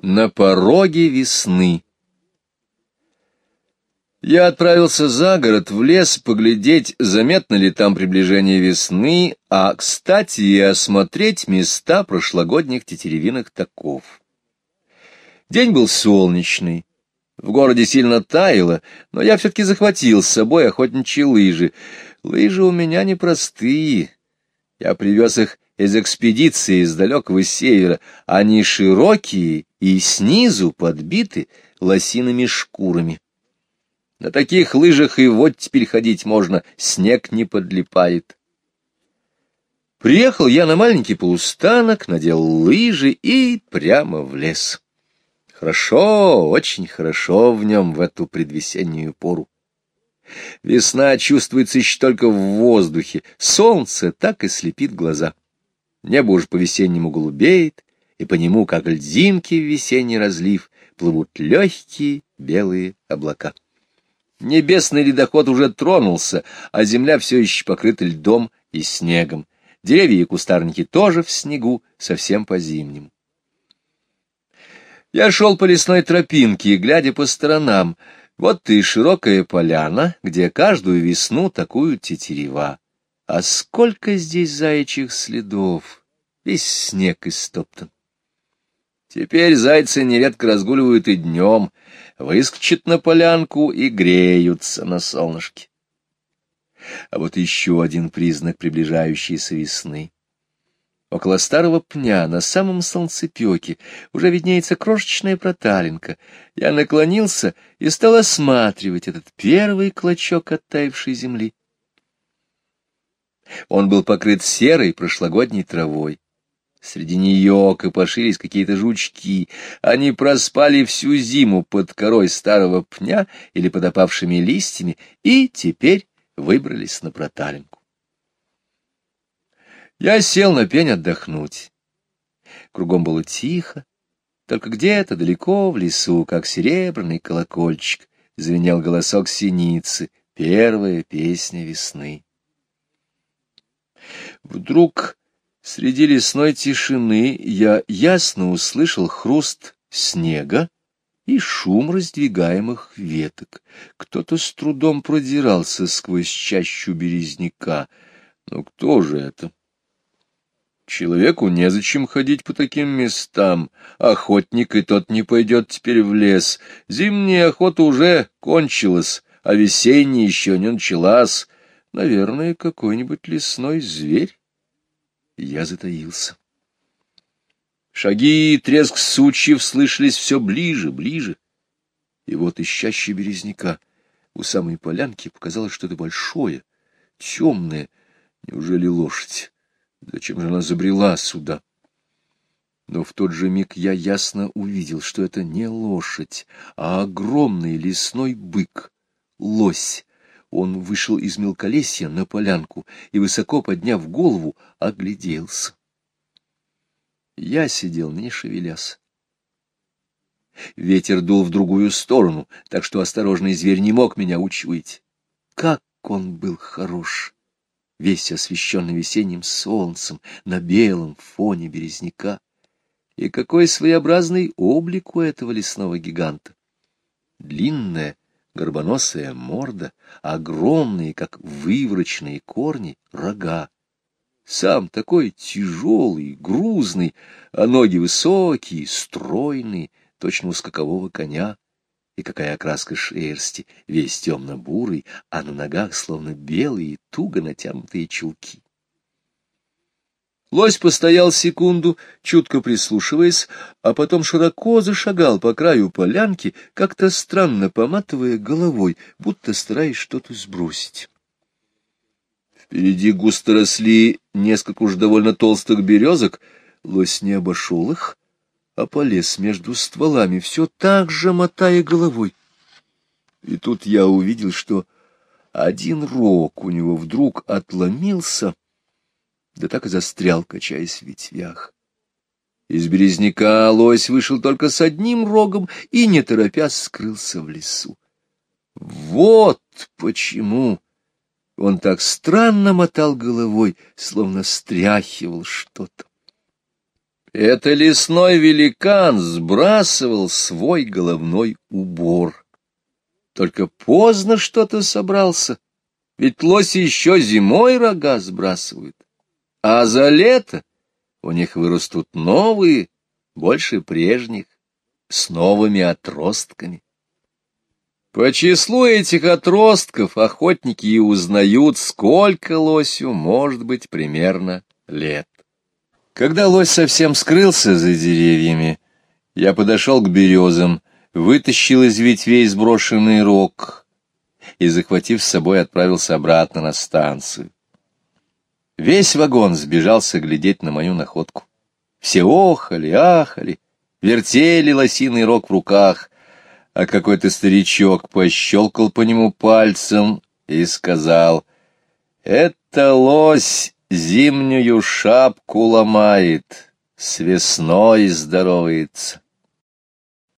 На пороге весны. Я отправился за город, в лес, поглядеть, заметно ли там приближение весны, а, кстати, и осмотреть места прошлогодних тетеревиных таков. День был солнечный, в городе сильно таяло, но я все-таки захватил с собой охотничьи лыжи. Лыжи у меня непростые. Я привез их из экспедиции из далекого севера. Они широкие и снизу подбиты лосиными шкурами. На таких лыжах и вот теперь ходить можно, снег не подлипает. Приехал я на маленький полустанок, надел лыжи и прямо в лес. Хорошо, очень хорошо в нем в эту предвесеннюю пору. Весна чувствуется еще только в воздухе, солнце так и слепит глаза. Небо уж по-весеннему голубеет, и по нему, как льдинки в весенний разлив, плывут легкие белые облака. Небесный ледоход уже тронулся, а земля все еще покрыта льдом и снегом. Деревья и кустарники тоже в снегу, совсем по-зимнему. Я шел по лесной тропинке, глядя по сторонам. Вот и широкая поляна, где каждую весну такую тетерева. А сколько здесь заячьих следов! Весь снег истоптан. Теперь зайцы нередко разгуливают и днем, выскочат на полянку и греются на солнышке. А вот еще один признак приближающейся весны. Около старого пня, на самом солнцепеке, уже виднеется крошечная проталинка. Я наклонился и стал осматривать этот первый клочок оттаившей земли. Он был покрыт серой прошлогодней травой. Среди нее копошились какие-то жучки. Они проспали всю зиму под корой старого пня или под опавшими листьями и теперь выбрались на проталинку. Я сел на пень отдохнуть. Кругом было тихо, только где-то далеко в лесу, как серебряный колокольчик, звенел голосок синицы, первая песня весны. Вдруг среди лесной тишины я ясно услышал хруст снега и шум раздвигаемых веток. Кто-то с трудом продирался сквозь чащу березняка. Но кто же это? Человеку незачем ходить по таким местам. Охотник и тот не пойдет теперь в лес. Зимняя охота уже кончилась, а весенняя еще не началась. Наверное, какой-нибудь лесной зверь. Я затаился. Шаги и треск сучьев слышались все ближе, ближе. И вот ищащий березняка у самой полянки показалось что-то большое, темное. Неужели лошадь? Зачем же она забрела сюда? Но в тот же миг я ясно увидел, что это не лошадь, а огромный лесной бык, лось, он вышел из мелколесья на полянку и, высоко подняв голову, огляделся. Я сидел, не шевелясь. Ветер дул в другую сторону, так что осторожный зверь не мог меня учуять. Как он был хорош! Весь освещенный весенним солнцем на белом фоне березняка. И какой своеобразный облик у этого лесного гиганта! Длинная, горбоносая морда, огромные, как выворочные корни, рога. Сам такой тяжелый, грузный, а ноги высокие, стройные, точно у скакового коня. И какая окраска шерсти, весь темно-бурый, а на ногах словно белые, туго натянутые чулки. Лось постоял секунду, чутко прислушиваясь, а потом широко зашагал по краю полянки, как-то странно поматывая головой, будто стараясь что-то сбросить. Впереди густо росли несколько уж довольно толстых березок, лось не обошел их, а полез между стволами, все так же мотая головой. И тут я увидел, что один рог у него вдруг отломился — да так и застрял, качаясь в ветвях. Из березняка лось вышел только с одним рогом и, не торопясь, скрылся в лесу. Вот почему он так странно мотал головой, словно стряхивал что-то. Это лесной великан сбрасывал свой головной убор. Только поздно что-то собрался, ведь лоси еще зимой рога сбрасывают, а за лето у них вырастут новые, больше прежних, с новыми отростками. По числу этих отростков охотники и узнают, сколько лосю может быть примерно лет. Когда лось совсем скрылся за деревьями, я подошел к березам, вытащил из ветвей сброшенный рог и, захватив с собой, отправился обратно на станцию. Весь вагон сбежался глядеть на мою находку. Все охали, ахали, вертели лосиный рог в руках, а какой-то старичок пощелкал по нему пальцем и сказал, «Это лось зимнюю шапку ломает, с весной здоровается».